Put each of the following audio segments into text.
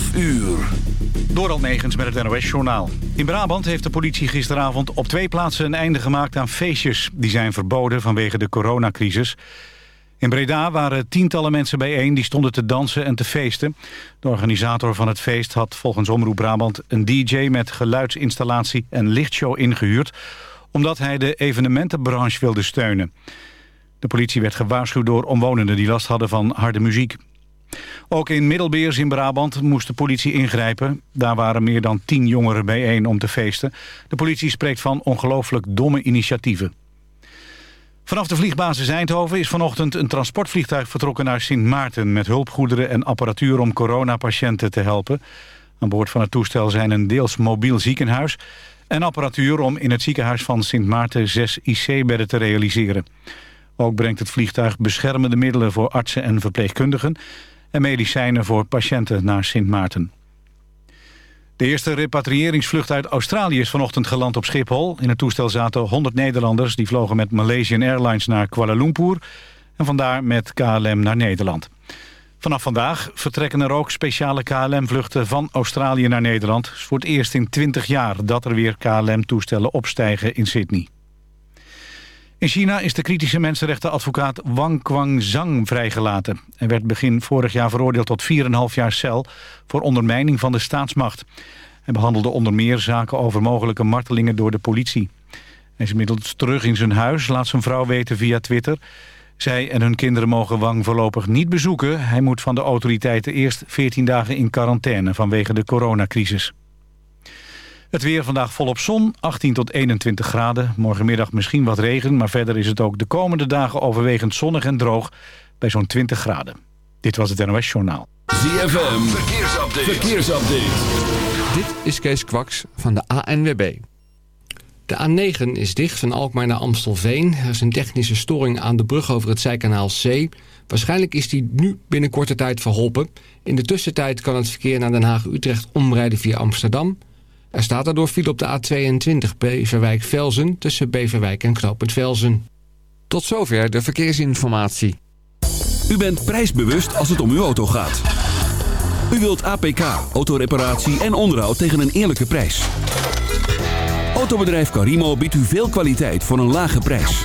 12 uur. Door Negens met het NOS-journaal. In Brabant heeft de politie gisteravond op twee plaatsen een einde gemaakt aan feestjes. Die zijn verboden vanwege de coronacrisis. In Breda waren tientallen mensen bijeen die stonden te dansen en te feesten. De organisator van het feest had volgens Omroep Brabant een dj met geluidsinstallatie en lichtshow ingehuurd... omdat hij de evenementenbranche wilde steunen. De politie werd gewaarschuwd door omwonenden die last hadden van harde muziek. Ook in Middelbeers in Brabant moest de politie ingrijpen. Daar waren meer dan tien jongeren bijeen om te feesten. De politie spreekt van ongelooflijk domme initiatieven. Vanaf de vliegbasis Eindhoven is vanochtend een transportvliegtuig vertrokken naar Sint Maarten... met hulpgoederen en apparatuur om coronapatiënten te helpen. Aan boord van het toestel zijn een deels mobiel ziekenhuis... en apparatuur om in het ziekenhuis van Sint Maarten zes IC-bedden te realiseren. Ook brengt het vliegtuig beschermende middelen voor artsen en verpleegkundigen en medicijnen voor patiënten naar Sint Maarten. De eerste repatriëringsvlucht uit Australië is vanochtend geland op Schiphol. In het toestel zaten 100 Nederlanders die vlogen met Malaysian Airlines naar Kuala Lumpur... en vandaar met KLM naar Nederland. Vanaf vandaag vertrekken er ook speciale KLM-vluchten van Australië naar Nederland. Het is voor het eerst in 20 jaar dat er weer KLM-toestellen opstijgen in Sydney. In China is de kritische mensenrechtenadvocaat Wang Guangzhang vrijgelaten. Hij werd begin vorig jaar veroordeeld tot 4,5 jaar cel voor ondermijning van de staatsmacht. Hij behandelde onder meer zaken over mogelijke martelingen door de politie. Hij is inmiddels terug in zijn huis, laat zijn vrouw weten via Twitter. Zij en hun kinderen mogen Wang voorlopig niet bezoeken. Hij moet van de autoriteiten eerst 14 dagen in quarantaine vanwege de coronacrisis. Het weer vandaag volop zon, 18 tot 21 graden. Morgenmiddag misschien wat regen, maar verder is het ook de komende dagen overwegend zonnig en droog bij zo'n 20 graden. Dit was het NOS Journaal. ZFM, verkeersupdate. verkeersupdate. Dit is Kees Kwaks van de ANWB. De A9 is dicht van Alkmaar naar Amstelveen. Er is een technische storing aan de brug over het zijkanaal C. Waarschijnlijk is die nu binnen korte tijd verholpen. In de tussentijd kan het verkeer naar Den Haag-Utrecht omrijden via Amsterdam... Er staat daardoor file op de A22 Beverwijk-Velzen tussen Beverwijk en Knopend Velzen. Tot zover de verkeersinformatie. U bent prijsbewust als het om uw auto gaat. U wilt APK, autoreparatie en onderhoud tegen een eerlijke prijs. Autobedrijf Carimo biedt u veel kwaliteit voor een lage prijs.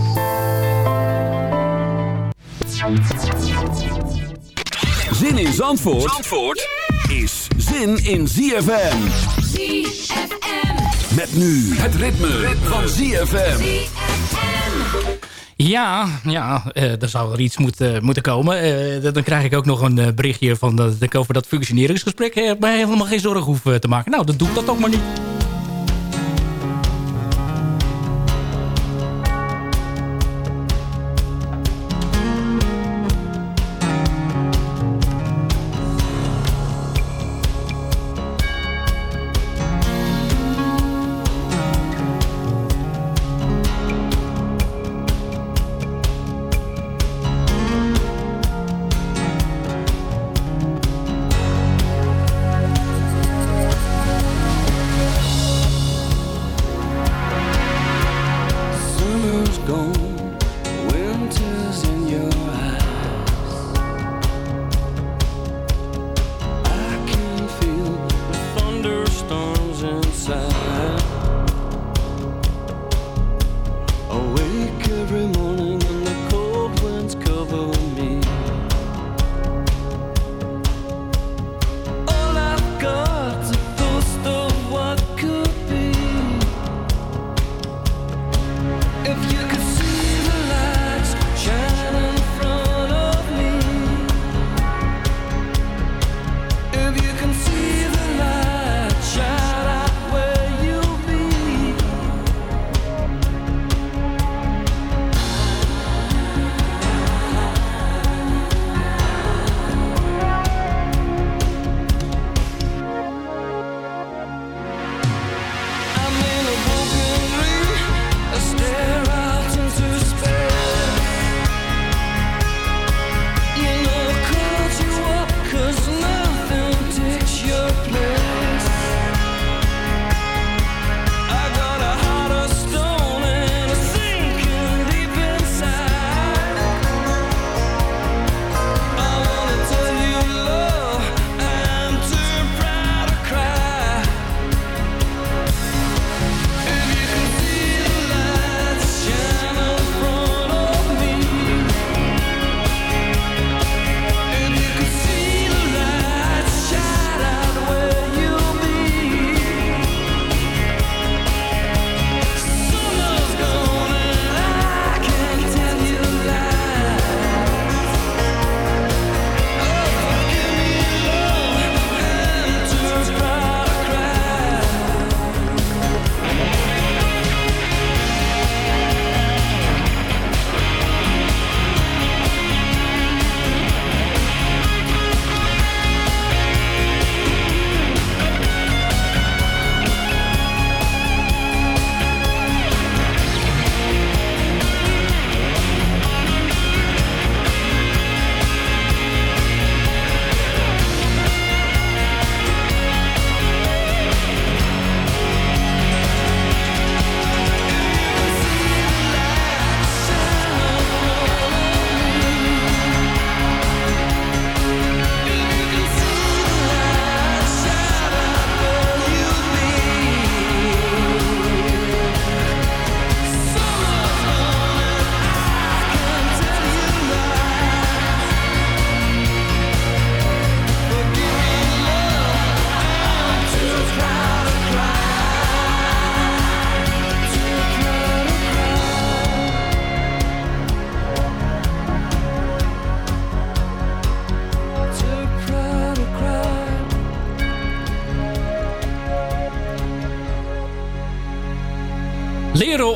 Zin in Zandvoort, Zandvoort is zin in ZFM. ZFM. Met nu het ritme, van ZFM. Ja, ja eh, er zou er iets moeten, moeten komen. Eh, dan krijg ik ook nog een eh, berichtje van dat ik over dat functioneringsgesprek eh, mij helemaal geen zorgen hoef eh, te maken. Nou, dan doe ik dat ook maar niet.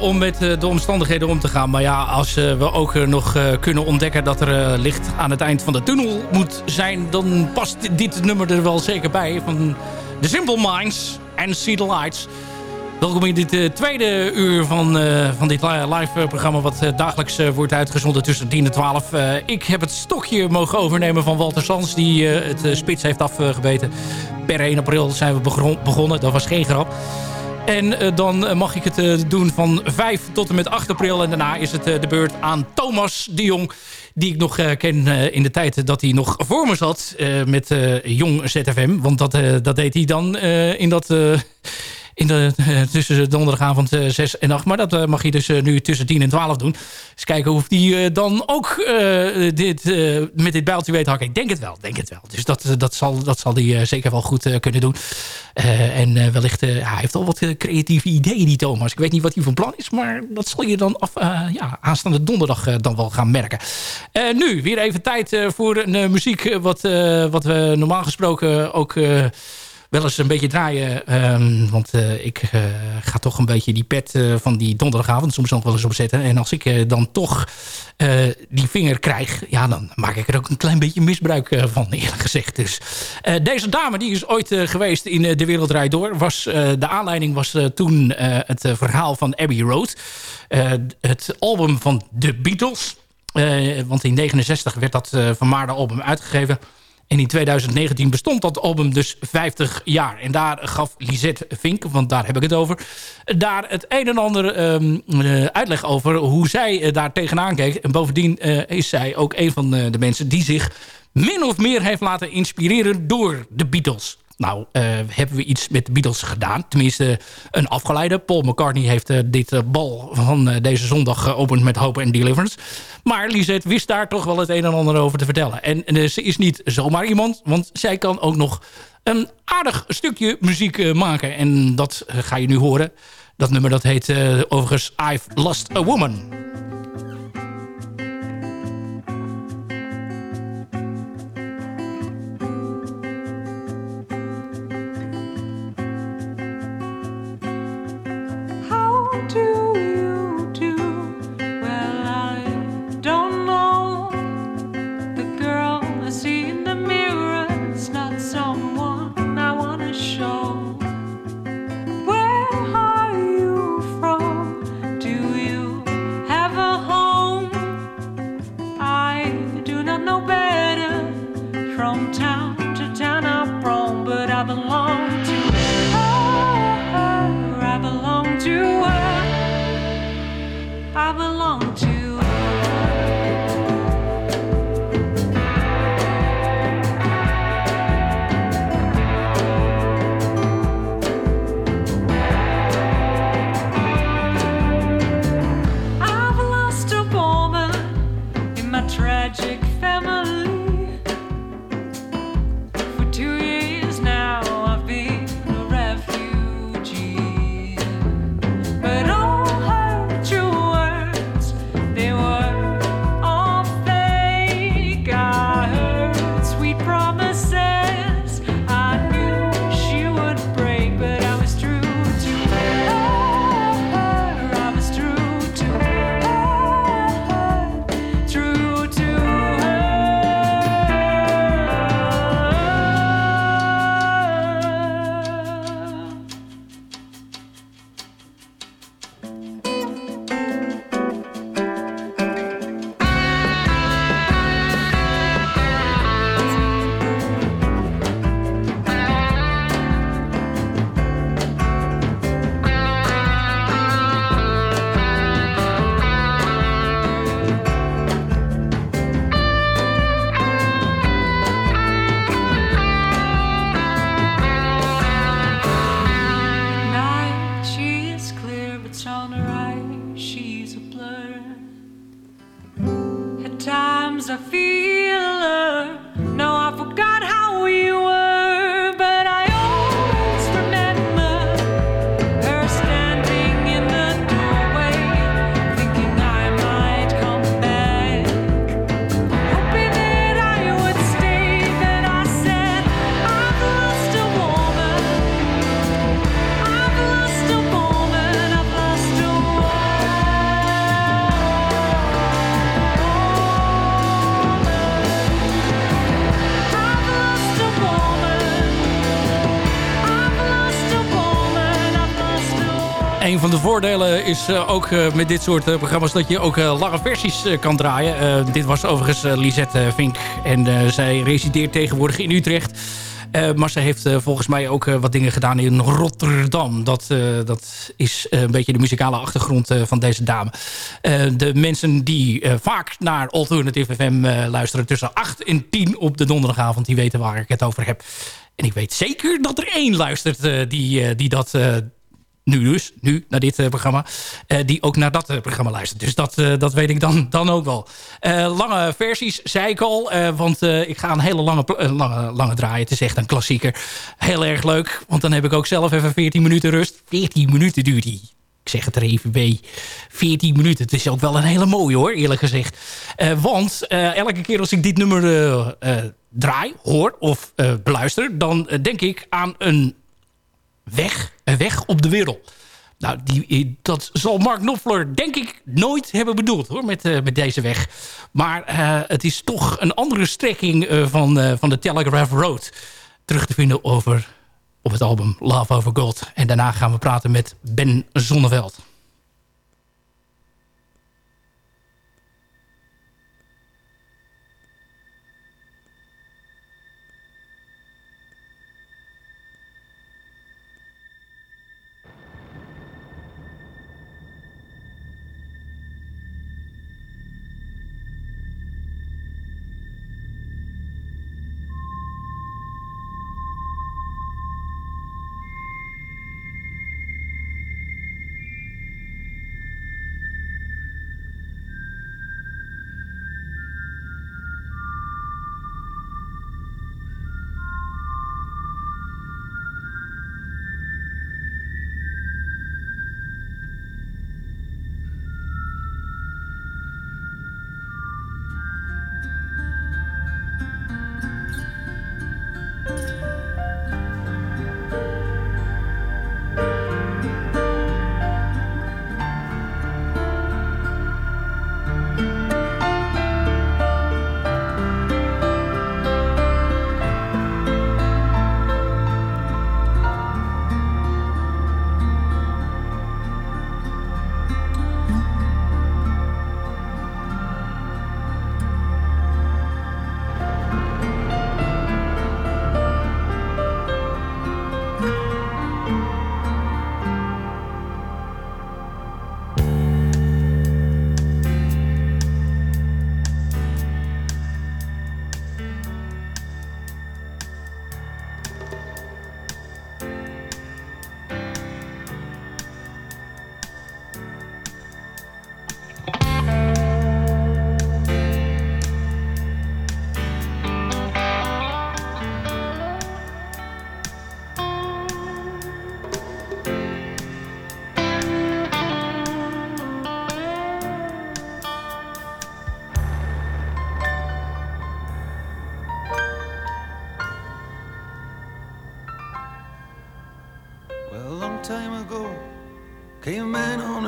Om met eh, de omstandigheden om te gaan. Maar ja, als eh, we ook eh, nog kunnen ontdekken dat er licht aan het eind van de tunnel moet zijn... dan past dit, nummer er wel zeker bij. Van The Simple Minds en See the Lights. Welkom in dit tweede uur van, van dit li- live programma... wat dagelijks wordt uitgezonden tussen 10 en 12. Eh, ik heb het stokje mogen overnemen van Walter Sans... die het spits heeft afgebeten. Per 1 april zijn we begonnen. Dat was geen grap. En eh, dan eh, mag ik het eh, doen van 5 tot en met 8 april. En daarna is het de beurt aan Thomas de Jong. Die ik nog ken in de tijd dat hij nog voor me zat met Jong ZFM. Want dat, dat deed hij dan in dat... eh, in de, eh, tussen donderdagavond eh, 6 en 8. Maar dat eh, mag je dus eh, nu tussen 10 en 12 doen. Eens kijken of die eh, dan ook eh, dit, eh, met dit bijltje weet hakken. Ik denk het wel, denk het wel. Dus dat, eh, dat zal, dat zal die eh, zeker wel goed eh, kunnen doen. Eh, en eh, wellicht, eh, hij heeft al wat eh, creatieve ideeën, die Thomas. Ik weet niet wat hij van plan is, maar dat zal je dan af, eh, ja, aanstaande donderdag eh, dan wel gaan merken. Eh, nu, weer even tijd eh, voor een eh, muziek eh, wat, eh, wat we normaal gesproken ook... wel eens een beetje draaien. ehm, want eh, ik eh, ga toch een beetje die pet eh, van die donderdagavond soms nog wel eens opzetten. En als ik dan toch die vinger krijg, ja, dan maak ik er ook een klein beetje misbruik van, eerlijk gezegd. Dus deze dame die is ooit geweest in De Wereld Door. Was, de aanleiding was toen het verhaal van Abbey Road. Het album van The Beatles. Want in 69 werd dat eh, vermaarde album uitgegeven. En in 2019 bestond dat album dus 50 jaar. En daar gaf Lisette Vink, want daar heb ik het over... daar het een en ander ehm, eh, uitleg over hoe zij eh, daar tegenaan keek. En bovendien eh, is zij ook een van de mensen die zich min of meer heeft laten inspireren door de Beatles. Nou, eh, hebben we iets met Beatles gedaan. Tenminste, een afgeleide. Paul McCartney heeft eh, dit eh, bal van deze zondag geopend met Hope and Deliverance. Maar Lisette wist daar toch wel het een en ander over te vertellen. En ze is niet zomaar iemand, want zij kan ook nog een aardig stukje muziek maken. En dat ga je nu horen. Dat nummer dat heet overigens I've Lost a Woman. long time. Voordelen is eh, ook eh, met dit soort eh, programma's... dat je ook lange versies kan draaien. Dit was overigens Lisette Vink. En zij resideert tegenwoordig in Utrecht. Maar ze heeft volgens mij ook wat dingen gedaan in Rotterdam. Dat, dat is een beetje de muzikale achtergrond van deze dame. De mensen die vaak naar Alternative FM luisteren... tussen 8 en 10 op de donderdagavond... die weten waar ik het over heb. En ik weet zeker dat er één luistert die, die dat... nu dus, nu, naar dit eh, programma... eh, die ook naar dat eh, programma luistert. Dus dat, dat weet ik dan, dan ook wel. Lange versies, zei ik al. want ik ga een hele lange, lange, lange draaien. Het is echt een klassieker. Heel erg leuk, want dan heb ik ook zelf even 14 minuten rust. 14 minuten duurt die. Ik zeg het er even bij. 14 minuten. Het is ook wel een hele mooie hoor, eerlijk gezegd. Want elke keer als ik dit nummer draai, hoor of beluister... dan denk ik aan een weg, een weg op de wereld. Nou, die, dat zal Mark Knopfler denk ik nooit hebben bedoeld hoor, met, eh, met deze weg. Maar eh, het is toch een andere strekking eh, van, eh, van de Telegraph Road terug te vinden over, op het album Love Over Gold. En daarna gaan we praten met Ben Zonneveld.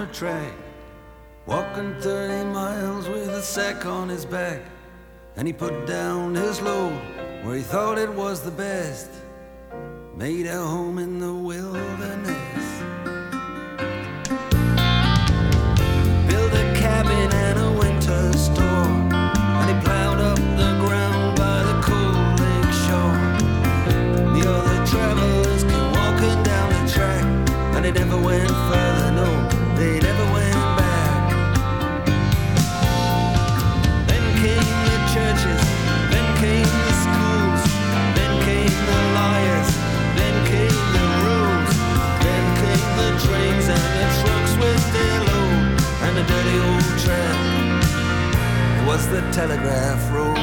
A track, walking 30 miles with a sack on his back. And he put down his load where he thought it was the best, made a home in the wilderness. The telegraph road.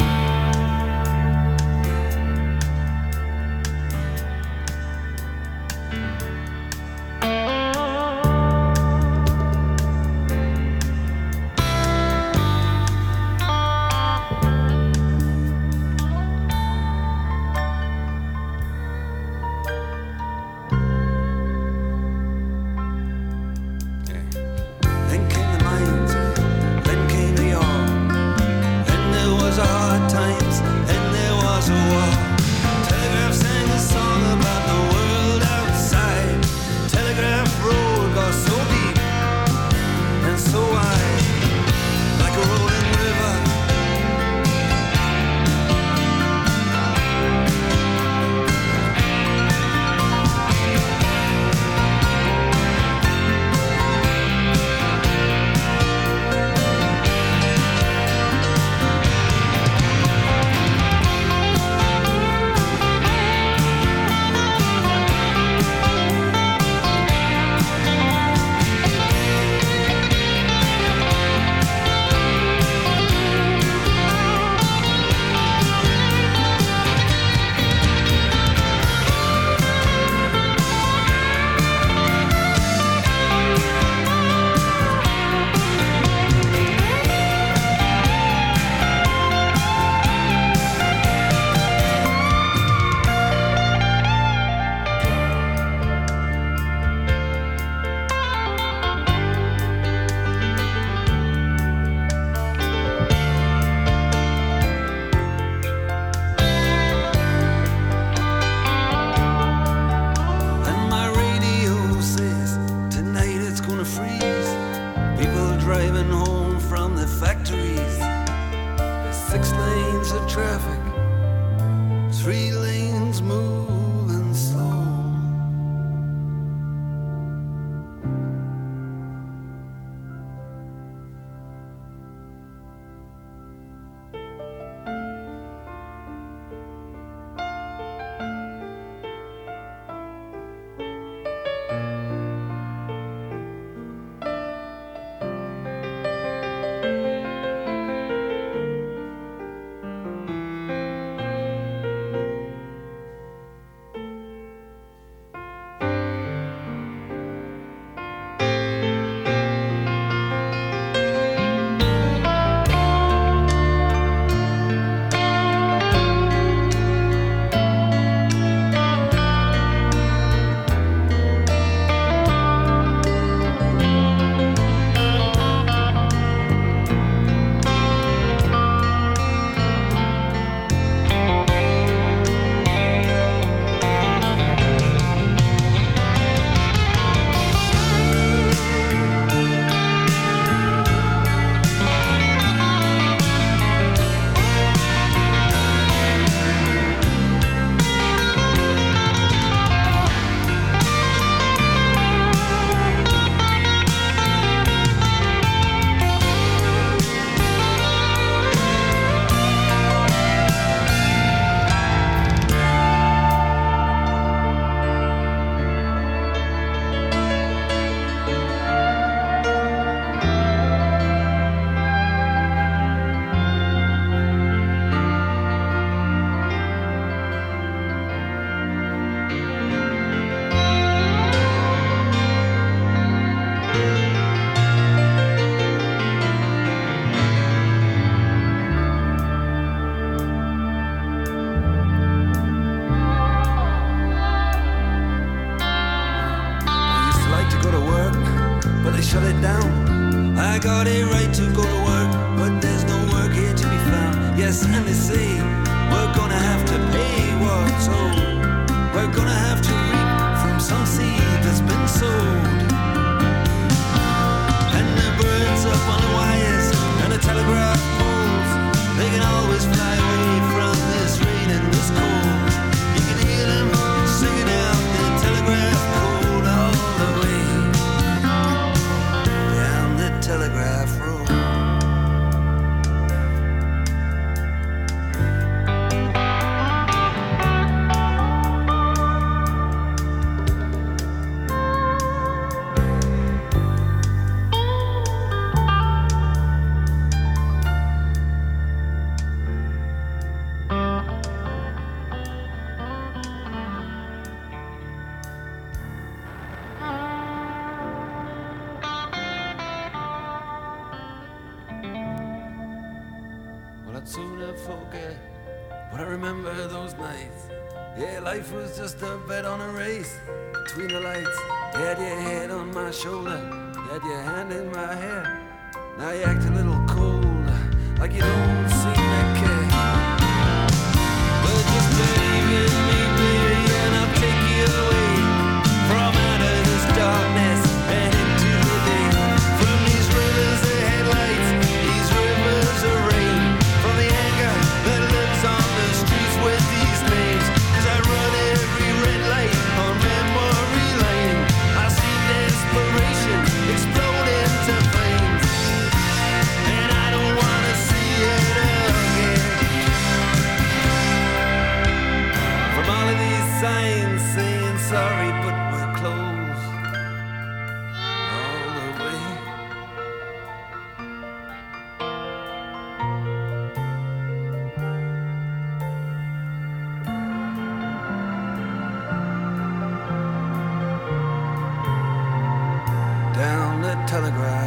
Telegraph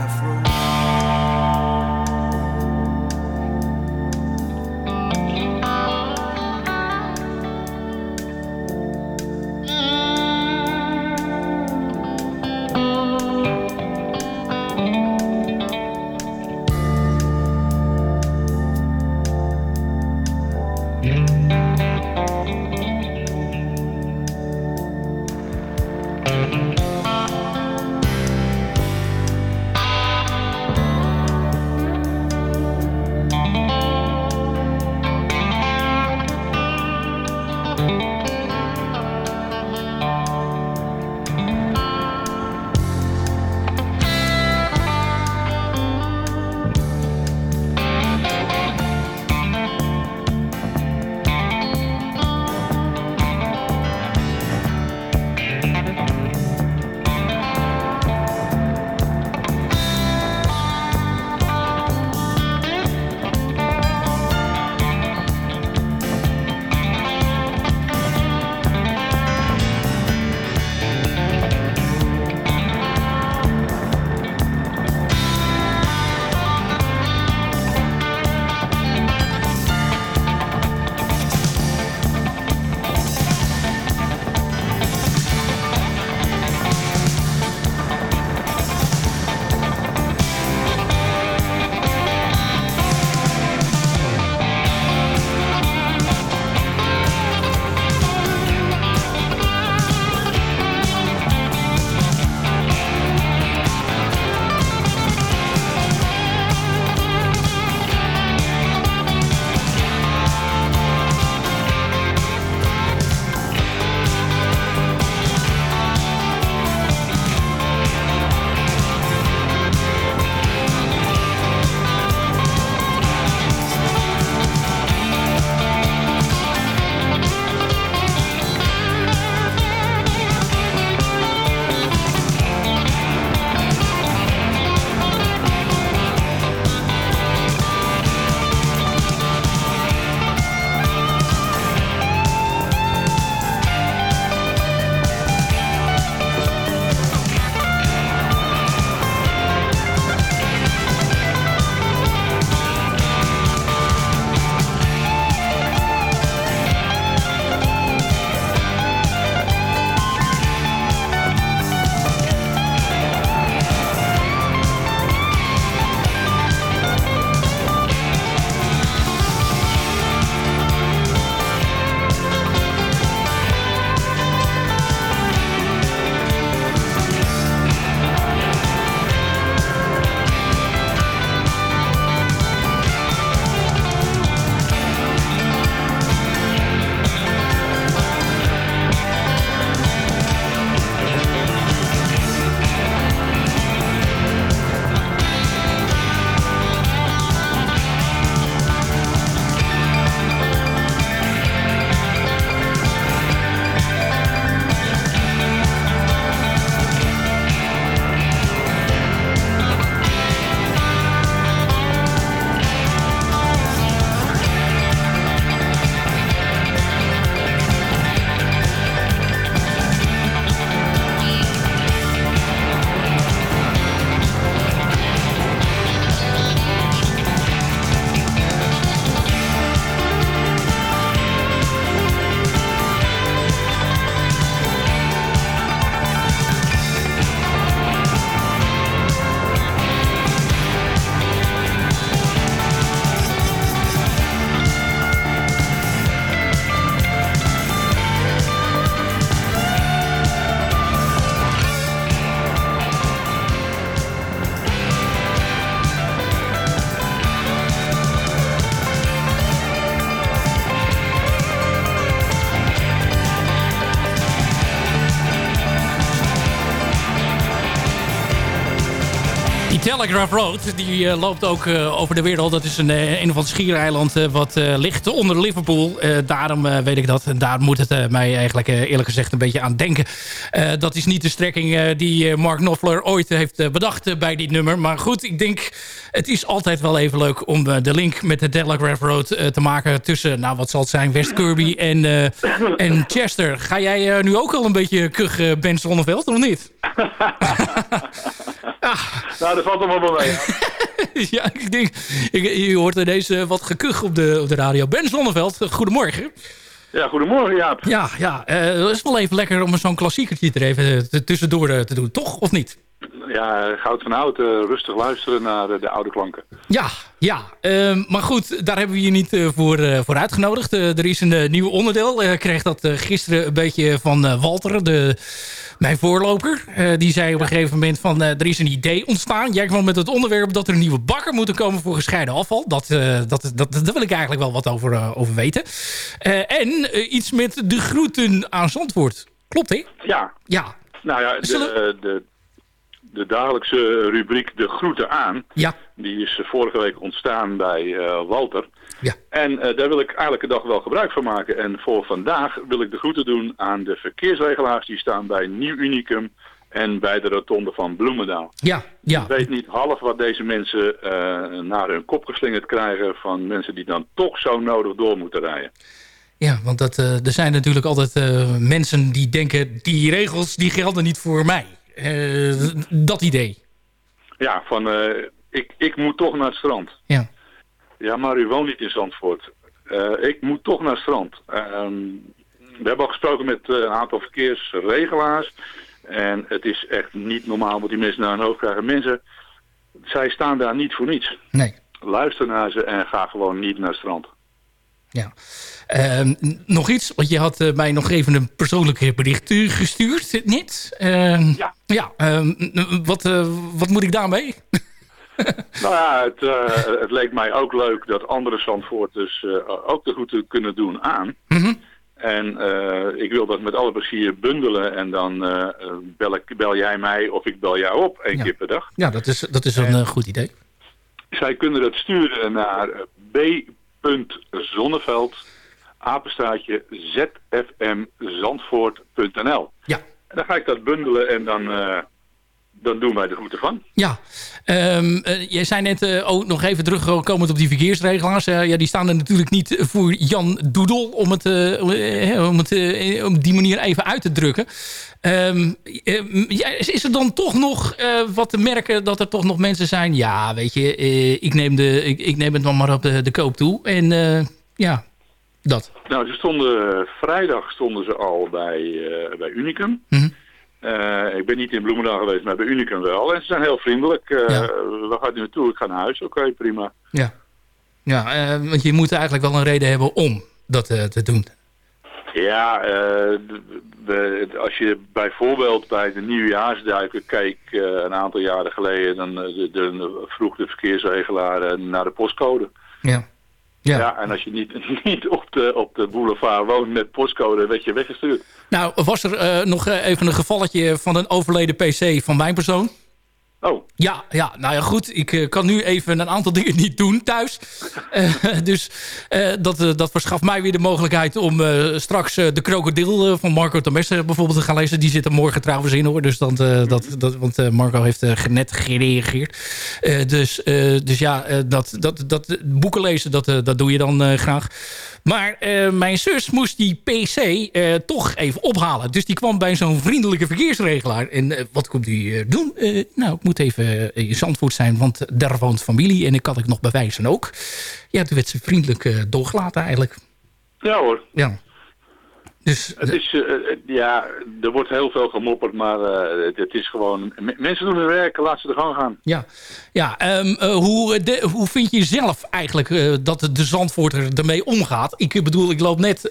Telegraph Road. Die eh, loopt ook eh, over de wereld. Dat is een, eh, een of ander schiereiland wat ligt onder Liverpool. Daarom weet ik dat. En daar moet het mij eigenlijk eerlijk gezegd een beetje aan denken. Dat is niet de strekking die Mark Knopfler ooit heeft bedacht bij dit nummer. Maar goed, ik denk het is altijd wel even leuk om de link met de Telegraph Road te maken tussen, nou wat zal het zijn, West Kirby en, en Chester. Ga jij nu ook al een beetje kuchen, Ben Zonneveld, of niet? Nou, dat valt allemaal wel mee. ja. ik denk, ik, je hoort ineens eh, wat gekuch op de, op de radio. Ben Zonneveld, eh, goedemorgen. Ja, goedemorgen Jaap. Ja, ja eh, het is wel even lekker om zo'n klassiekertje er even tussendoor eh, te doen, toch? Of niet? Ja, goud van oud, eh, rustig luisteren naar eh, de oude klanken. Ja, ja. Ehm, maar goed, daar hebben we je niet eh, voor, voor uitgenodigd. Er is een nieuw onderdeel. Ik kreeg dat gisteren een beetje van Walter, de, mijn voorloper. Die zei op een gegeven moment van er is een idee ontstaan. Jij kwam met het onderwerp dat er een nieuwe bakker moet komen voor gescheiden afval. Dat, dat, dat, daar wil ik eigenlijk wel wat over, over weten. En iets met de groeten aan Zandvoort. Klopt, hè? Ja. Ja. Nou ja, de, de, de dagelijkse rubriek De Groeten aan, Ja. die is eh, vorige week ontstaan bij eh, Walter. Ja. En eh, daar wil ik eigenlijk een dag wel gebruik van maken. En voor vandaag wil ik de groeten doen aan de verkeersregelaars die staan bij Nieuw Unicum en bij de rotonde van Bloemendaal. Ja, ja. Ik weet niet half wat deze mensen naar hun kop geslingerd krijgen van mensen die dan toch zo nodig door moeten rijden. Ja, want dat, er zijn natuurlijk altijd mensen die denken... die regels die gelden niet voor mij. Eh, dat idee. Ja, van eh, ik, ik moet toch naar het strand. Ja. Ja, maar u woont niet in Zandvoort. Eh, ik moet toch naar het strand. Ehm, we hebben al gesproken met een aantal verkeersregelaars. En het is echt niet normaal wat die mensen naar hun hoofd krijgen. Mensen, zij staan daar niet voor niets. Nee. Luister naar ze en ga gewoon niet naar het strand. Ja. Ehm, nog iets, want je had eh, mij nog even een persoonlijk bericht eh, gestuurd, net. Ehm, ja. Ja, ehm, wat, eh, wat moet ik daarmee? Nou ja, het, het leek mij ook leuk dat andere Zandvoorters eh, ook de groeten kunnen doen aan. Mhm. En ik wil dat met alle plezier bundelen en dan bel, ik, bel jij mij of ik bel jou op één Ja. keer per dag. Ja, dat is, dat is een goed idee. Zij kunnen dat sturen naar b.zonneveld, apenstaatje zfmzandvoort.nl. Ja. En dan ga ik dat bundelen en dan, eh, dan doen wij de groeten van. Ja, Ehm eh, jij zei net ook nog even terugkomend op die verkeersregelaars. Ja, die staan er natuurlijk niet voor Jan Doedel om het, om, om het op die manier even uit te drukken. Ja, is er dan toch nog wat te merken dat er toch nog mensen zijn? Ja, weet je, ik, neem de, ik, ik neem het dan maar op de, de koop toe. En ja, dat. Nou, ze stonden, vrijdag stonden ze al bij, eh, bij Unicum. Mhm. Eh, ik ben niet in Bloemendaal geweest, maar bij Unicum wel. En ze zijn heel vriendelijk. Eh Waar gaat u naartoe? Ik ga naar huis. Oké, prima. Ja, ja eh, want je moet eigenlijk wel een reden hebben om dat eh, te doen. Ja, eh, de- de- als je bijvoorbeeld bij de nieuwjaarsduiken keek eh, een aantal jaren geleden, dan eh, de, vroeg de verkeersregelaar eh, naar de postcode. Ja. Ja. en als je niet, niet op, de, op de boulevard woont met postcode, werd je weggestuurd. Nou, was er eh, nog eh, even een gevalletje van een overleden PC van mijn persoon? Oh. Ja, ja, nou ja, goed. Ik eh, kan nu even een aantal dingen niet doen thuis. Eh, dus eh, dat, dat verschaft mij weer de mogelijkheid om straks de krokodil van Marco Tomesse bijvoorbeeld te gaan lezen. Die zit er morgen trouwens in hoor. Dus eh, dat, dat, want Marco heeft net gereageerd. Dus, dus ja, dat, dat, dat, boeken lezen, dat, dat doe je dan graag. Maar eh, mijn zus moest die PC eh, toch even ophalen. Dus die kwam bij zo'n vriendelijke verkeersregelaar. En eh, wat komt die doen? Nou, ik moet even in Zandvoort zijn, want daar woont familie. En ik kan ik nog bewijzen ook. Ja, toen werd ze vriendelijk doorgelaten eigenlijk. Ja hoor. Ja. Dus, Het is, eh, eh, ja, er wordt heel veel gemopperd, maar eh, het, is gewoon... mensen doen hun werk, laat ze er gewoon gaan. Ja, ja ehm, eh, hoe, de, hoe vind je zelf eigenlijk dat de Zandvoorter ermee omgaat? Ik bedoel, ik loop net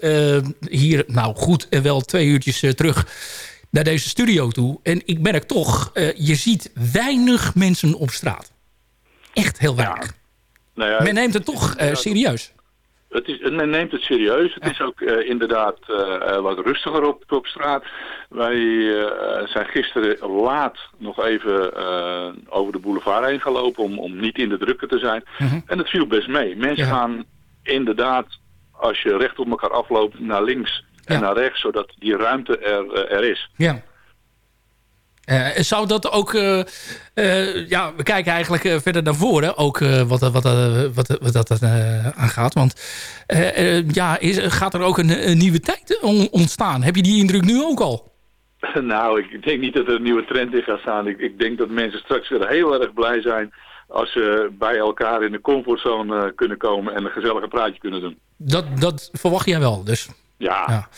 hier, nou goed en wel twee uurtjes terug naar deze studio toe. En ik merk toch, je ziet weinig mensen op straat. Echt heel weinig. Nou ja, Men neemt het toch serieus. Het is, men neemt het serieus. Het is ook eh, inderdaad eh, eh, wat rustiger op, op straat. Wij zijn gisteren laat nog even over de boulevard heen gelopen om, om niet in de drukke te zijn. En het viel best mee. Mensen Ja. gaan inderdaad, als je recht op elkaar afloopt, naar links en Ja. naar rechts, zodat die ruimte er, er is. Ja. Eh, zou dat ook... eh, eh, ja, we kijken eigenlijk verder naar voren. Ook wat, wat, wat, wat dat aangaat. Want ja, is, gaat er ook een, een nieuwe tijd on- ontstaan? Heb je die indruk nu ook al? Nou, ik denk niet dat er een nieuwe trend in gaat staan. Ik, ik denk dat mensen straks weer heel erg blij zijn als ze bij elkaar in de comfortzone kunnen komen en een gezellige praatje kunnen doen. Dat, dat verwacht jij wel, dus. Ja, Ja.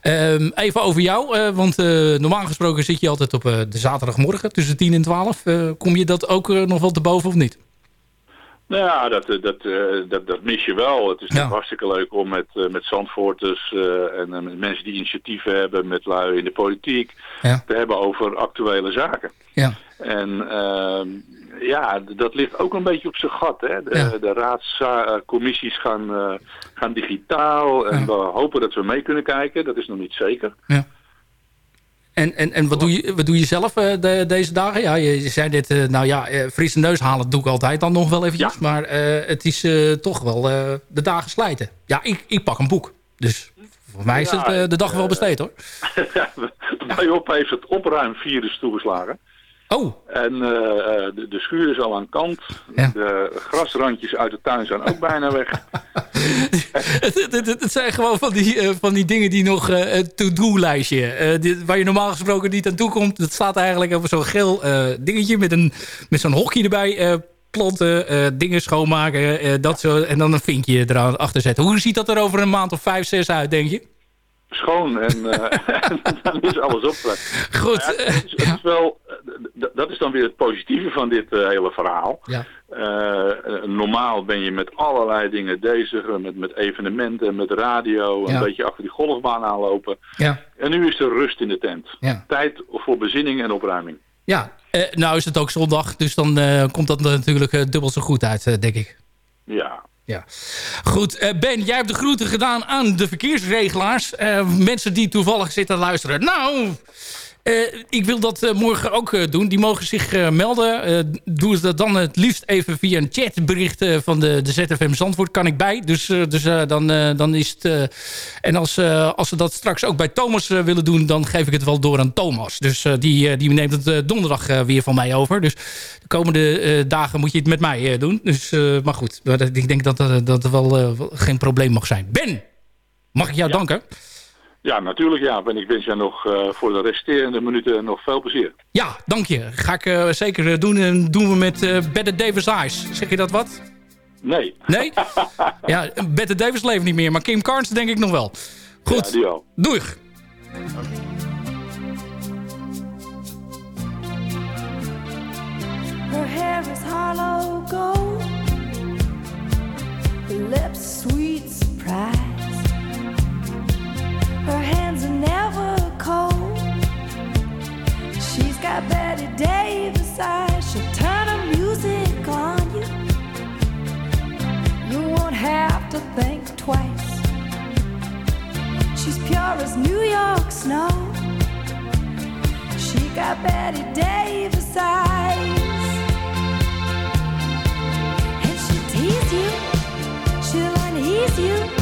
Ehm, even over jou, eh, want eh, normaal gesproken zit je altijd op eh, de zaterdagmorgen tussen 10 en 12. Eh, kom je dat ook nog wel te boven of niet? nou ja, dat, dat, dat, dat mis je wel. Het is natuurlijk hartstikke leuk om met, met Zandvoorters en met mensen die initiatieven hebben, met lui in de politiek, Ja. te hebben over actuele zaken. Ja. En ehm, ja, dat ligt ook een beetje op zijn gat. Hè? De, Ja. de raadscommissies gaan, gaan digitaal en Ja. we hopen dat we mee kunnen kijken. Dat is nog niet zeker. En, en, en wat, doe je, wat doe je zelf eh, de, deze dagen? Ja, je, je zei dit, eh, nou ja, eh, frisse neus halen doe ik altijd dan nog wel eventjes. Maar eh, het is toch wel de dagen slijten. Ja, ik, ik pak een boek. Dus voor mij is Ja, het de dag wel besteed hoor. Bij op heeft het opruimvirus toegeslagen. Oh. En eh, eh, de, de schuur is al aan kant. De grasrandjes uit de tuin zijn ook bijna weg. het, het, het, het zijn gewoon van die, eh, van die dingen die nog het to-do-lijstje... waar je normaal gesproken niet aan toe komt. Dat staat eigenlijk over zo'n geel dingetje met, een, met zo'n hokje erbij. planten, dingen schoonmaken, dat zo, en dan een vinkje eraan achter zetten. Hoe ziet dat er over een maand of vijf, zes uit, denk je? Schoon en eh, dan is alles op. Goed. Ja, het, is, het is wel, eh, dat is dan weer het positieve van dit eh, hele verhaal. Ja. Eh, eh, normaal ben je met allerlei dingen bezig, eh, met, met evenementen, met radio, een beetje achter die golfbaan aanlopen. Ja. En nu is er rust in de tent. Ja. Tijd voor bezinning en opruiming. Ja, eh, nou is het ook zondag, dus dan eh, komt dat natuurlijk eh, dubbel zo goed uit, eh, denk ik. Ja. Ja. Goed, eh, Ben, jij hebt de groeten gedaan aan de verkeersregelaars. Eh, mensen die toevallig zitten luisteren. Nou, ik wil dat eh, morgen ook eh, doen. Die mogen zich eh, melden. Eh doe dat dan het liefst even via een chatbericht eh, van de, de ZFM Zandvoort. Kan ik bij. Dus, eh, dus eh, dan, eh, dan is het... eh, en als, eh, als ze dat straks ook bij Thomas eh, willen doen... dan geef ik het wel door aan Thomas. Dus eh, die, eh, die neemt het eh, donderdag eh, weer van mij over. Dus de komende eh, dagen moet je het met mij eh, doen. Dus, eh, maar goed, ik denk dat dat, dat wel eh, wel geen probleem mag zijn. Ben, mag ik jou danken? Ja, natuurlijk ja. En ik wens jou nog eh, voor de resterende minuten nog veel plezier. Ja, dank je. Ga ik eh, zeker eh, doen. En doen we met eh Bette Davis Eyes. Zeg je dat wat? Nee. Nee? ja, Bette Davis leeft niet meer, maar Kim Carnes denk ik nog wel. Goed. Ja, die wel. Doeg. Her hair is hollow gold, her lips sweet surprise. Her hands are never cold. She's got Betty Davis eyes. She'll turn her music on you. You won't have to think twice. She's pure as New York snow. She got Betty Davis eyes. And she'll tease you, she'll unease you.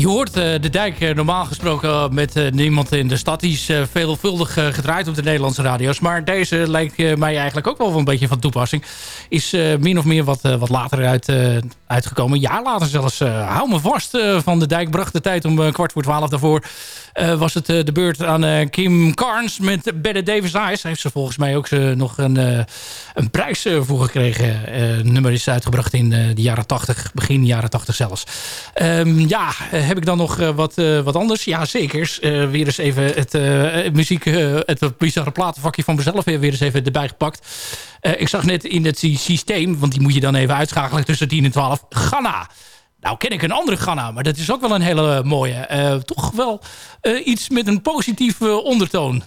Je hoort eh, de dijk eh, normaal gesproken met eh, niemand in de stad. Die is eh, veelvuldig eh, gedraaid op de Nederlandse radio's. Maar deze lijkt eh, mij eigenlijk ook wel een beetje van toepassing. Is eh, min of meer wat, eh, wat later uit, eh, uitgekomen. Een jaar later zelfs. eh, hou me vast eh, van de dijk. Bracht de tijd om eh, kwart voor twaalf daarvoor. was het de beurt aan Kim Carnes met Better Davis Eyes. Heeft ze volgens mij ook eh, nog een, een prijs voor gekregen. Nummer is uitgebracht in de jaren 80, begin jaren 80 zelfs. Ehm, ja, heb ik dan nog wat, wat anders? Ja, zeker. Weer eens even het muziek, het bizarre platenvakje van mezelf weer, weer eens even erbij gepakt. Eh, ik zag net in het sy- systeem, want die moet je dan even uitschakelen tussen 10 en 12, Ghana. Nou ken ik een andere Ghana, maar dat is ook wel een hele mooie. Eh, toch wel eh, iets met een positieve ondertoon.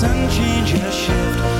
sun change your shift.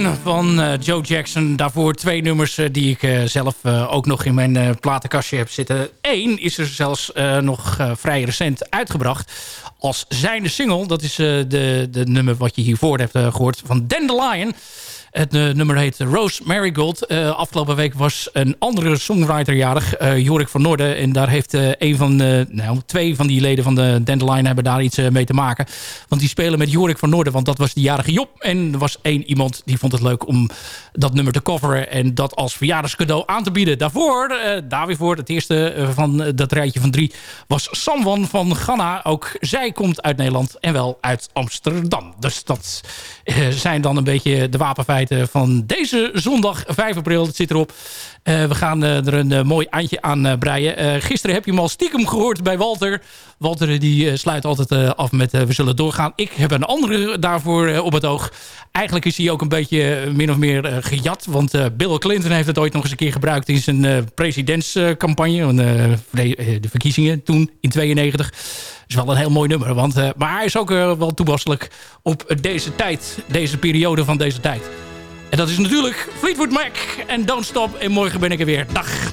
Van eh, Joe Jackson. Daarvoor twee nummers eh, die ik eh, zelf ook nog in mijn platenkastje heb zitten. Eén is er zelfs nog vrij recent uitgebracht als zijnde single. Dat is de, de nummer wat je hiervoor hebt gehoord van Dandelion. Het eh, nummer heet Rose Marigold. Eh, afgelopen week was een andere songwriter jarig, eh, Jorik van Noorden. En daar heeft een van, nou, twee van die leden van de Dandelion hebben daar iets mee te maken. Want die spelen met Jorik van Noorden, want dat was de jarige Job. En er was één iemand die vond het leuk om dat nummer te coveren en dat als verjaardagscadeau aan te bieden. Daarvoor, eh, daar weer voor, het eerste van dat rijtje van drie, was Samwan van Ghana. Ook zij komt uit Nederland en wel uit Amsterdam. Dus dat zijn dan een beetje de wapenfeiten van deze zondag 5 april. Het zit erop. Eh, we gaan eh, er een eh, mooi eindje aan eh, breien. Eh, gisteren heb je hem al stiekem gehoord bij Walter. Walter eh, die eh, sluit altijd eh, af met eh, we zullen doorgaan. Ik heb een andere daarvoor eh, op het oog. Eigenlijk is hij ook een beetje eh, min of meer eh, gejat. Want eh, Bill Clinton heeft het ooit nog eens een keer gebruikt... in zijn eh, presidentscampagne. eh, de, eh, de verkiezingen toen in 92 is wel een heel mooi nummer. Want, eh, maar hij is ook eh, wel toepasselijk op deze tijd. Deze periode van deze tijd. En dat is natuurlijk Fleetwood Mac en Don't Stop. En morgen ben ik er weer. Dag.